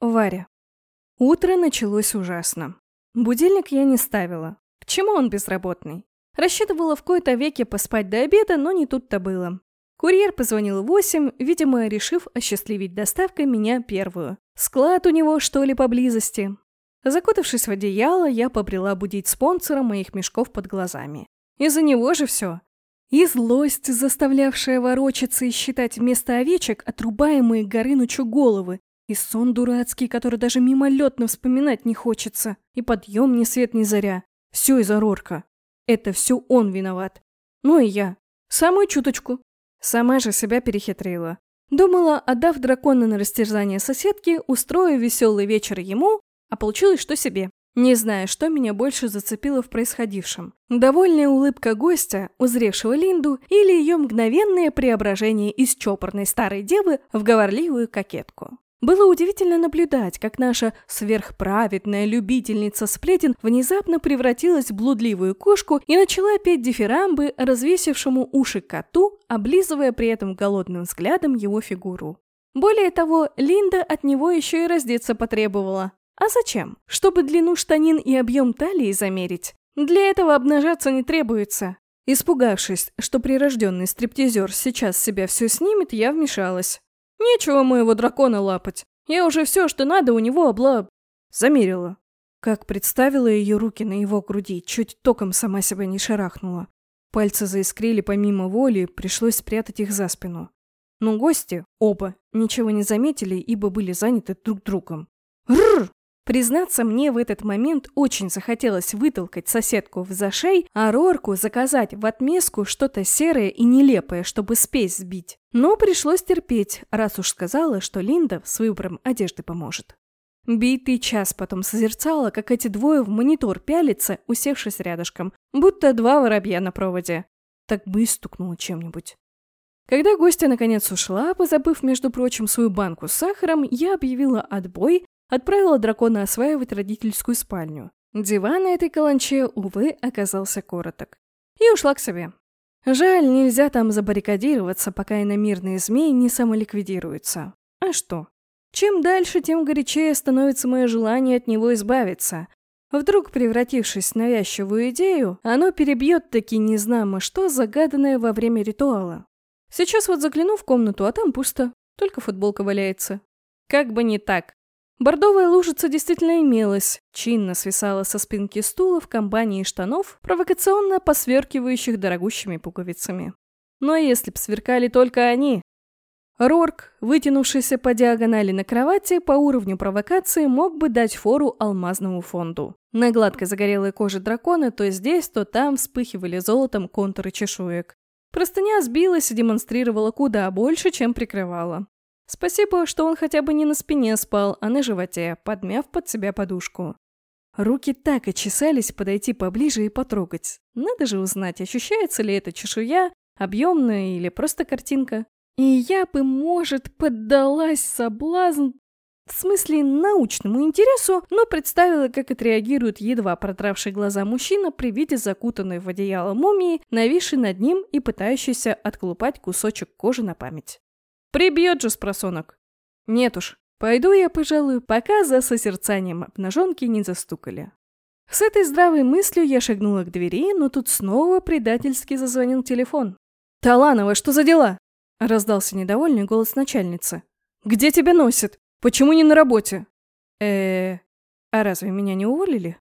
Варя. Утро началось ужасно. Будильник я не ставила. К чему он безработный? Рассчитывала в кои-то веке поспать до обеда, но не тут-то было. Курьер позвонил в восемь, видимо, решив осчастливить доставкой меня первую. Склад у него, что ли, поблизости. Закутавшись в одеяло, я побрела будить спонсора моих мешков под глазами. Из-за него же все. И злость, заставлявшая ворочаться и считать вместо овечек отрубаемые Горынычу головы, и сон дурацкий, который даже мимолетно вспоминать не хочется. И подъем ни свет ни заря. Все из-за Рорка. Это все он виноват. Ну и я. Самую чуточку. Сама же себя перехитрила. Думала, отдав дракона на растерзание соседки, устрою веселый вечер ему, а получилось, что себе. Не знаю, что меня больше зацепило в происходившем. Довольная улыбка гостя, узревшего Линду, или ее мгновенное преображение из чопорной старой девы в говорливую кокетку. Было удивительно наблюдать, как наша сверхправедная любительница сплетен внезапно превратилась в блудливую кошку и начала петь дифирамбы развесившему уши коту, облизывая при этом голодным взглядом его фигуру. Более того, Линда от него еще и раздеться потребовала. А зачем? Чтобы длину штанин и объем талии замерить. Для этого обнажаться не требуется. Испугавшись, что прирожденный стриптизер сейчас себя все снимет, я вмешалась. Нечего моего дракона лапать. Я уже все, что надо, у него обла... Замерила. Как представила ее руки на его груди, чуть током сама себя не шарахнула. Пальцы заискрили помимо воли, пришлось спрятать их за спину. Но гости, оба, ничего не заметили, ибо были заняты друг другом. Рррр! Признаться, мне в этот момент очень захотелось вытолкать соседку в зашей, а Рорку заказать в отместку что-то серое и нелепое, чтобы спесь сбить. Но пришлось терпеть, раз уж сказала, что Линда с выбором одежды поможет. Битый час потом созерцала, как эти двое в монитор пялятся, усевшись рядышком, будто два воробья на проводе. Так бы и стукнуло чем-нибудь. Когда гостья наконец ушла, позабыв, между прочим, свою банку с сахаром, я объявила отбой, Отправила дракона осваивать родительскую спальню. Диван на этой каланче, увы, оказался короток. И ушла к себе. Жаль, нельзя там забаррикадироваться, пока иномирные змеи не самоликвидируются. А что? Чем дальше, тем горячее становится мое желание от него избавиться. Вдруг, превратившись в навязчивую идею, оно перебьет таки незнамо что, загаданное во время ритуала. Сейчас вот загляну в комнату, а там пусто, только футболка валяется. Как бы не так. Бордовая лужица действительно имелась, чинно свисала со спинки стула в компании штанов, провокационно посверкивающих дорогущими пуговицами. Но если б сверкали только они... Рорк, вытянувшийся по диагонали на кровати, по уровню провокации мог бы дать фору алмазному фонду. На гладкой загорелой коже дракона то здесь, то там вспыхивали золотом контуры чешуек. Простыня сбилась и демонстрировала куда больше, чем прикрывала. Спасибо, что он хотя бы не на спине спал, а на животе, подмяв под себя подушку. Руки так и чесались подойти поближе и потрогать. Надо же узнать, ощущается ли это чешуя, объемная или просто картинка. И я бы, может, поддалась соблазн... В смысле, научному интересу, но представила, как отреагирует едва протравший глаза мужчина при виде закутанной в одеяло мумии, нависшей над ним и пытающейся отколупать кусочек кожи на память. Прибьет же спросонок. Нет уж, пойду я, пожалуй, пока за созерцанием обнаженки не застукали. С этой здравой мыслью я шагнула к двери, но тут снова предательски зазвонил телефон. «Таланова, что за дела?» – раздался недовольный голос начальницы. «Где тебя носит? Почему не на работе?» э А разве меня не уволили?»